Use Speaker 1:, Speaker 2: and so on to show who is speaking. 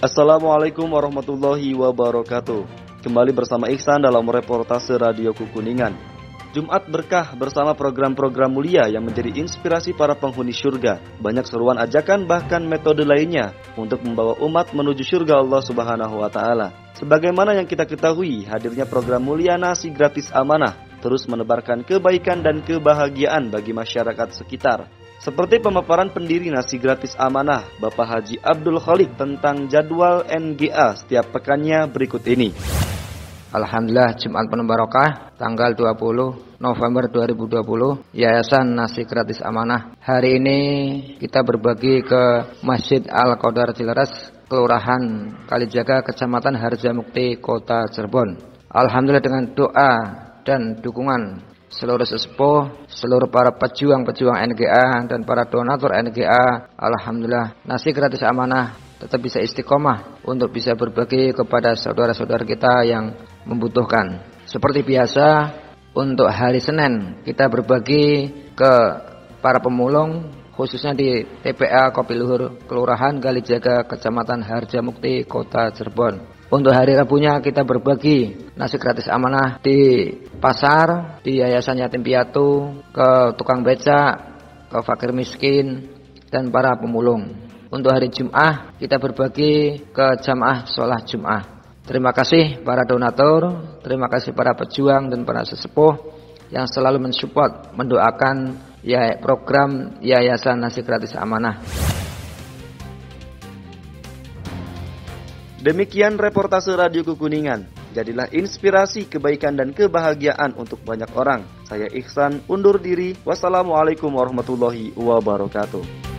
Speaker 1: Assalamualaikum warahmatullahi wabarakatuh. Kembali bersama Iksan dalam reportase Radio Kukuningan. Jumat berkah bersama program-program mulia yang menjadi inspirasi para penghuni surga. Banyak seruan ajakan bahkan metode lainnya untuk membawa umat menuju surga Allah Subhanahu wa taala. Sebagaimana yang kita ketahui, hadirnya program mulia nasi gratis amanah terus menebarkan kebaikan dan kebahagiaan bagi masyarakat sekitar. Seperti pemaparan pendiri nasi gratis amanah Bapak Haji Abdul Khalik tentang jadwal NGA setiap pekannya berikut ini.
Speaker 2: Alhamdulillah Jumat penuh barokah tanggal 20 November 2020 Yayasan Nasi Gratis Amanah. Hari ini kita berbagi ke Masjid Al Qadar Cileres, Kelurahan Kalijaga, Kecamatan Harjamukti, Kota Cirebon. Alhamdulillah dengan doa dan dukungan seluruh sesepuh, seluruh para pejuang-pejuang NGA dan para donatur NGA. Alhamdulillah, nasi gratis amanah tetap bisa istiqomah untuk bisa berbagi kepada saudara-saudara kita yang membutuhkan. Seperti biasa, untuk hari Senin kita berbagi ke para pemulung khususnya di TPA Kopi Luhur Kelurahan Galijaga Kecamatan Harjamukti Kota Cirebon. Untuk hari Rabunya kita berbagi nasi gratis amanah di pasar, di Yayasan Yatim Piatu, ke tukang becak, ke fakir miskin, dan para pemulung. Untuk hari Jum'ah kita berbagi ke jamaah sholat Jum'ah. Terima kasih para donatur, terima kasih para pejuang dan para sesepuh yang selalu mensupport, mendoakan ya program Yayasan Nasi Gratis Amanah.
Speaker 1: Demikian reportase Radio Kukuningan. Jadilah inspirasi kebaikan dan kebahagiaan untuk banyak orang. Saya Ihsan undur diri. Wassalamualaikum warahmatullahi wabarakatuh.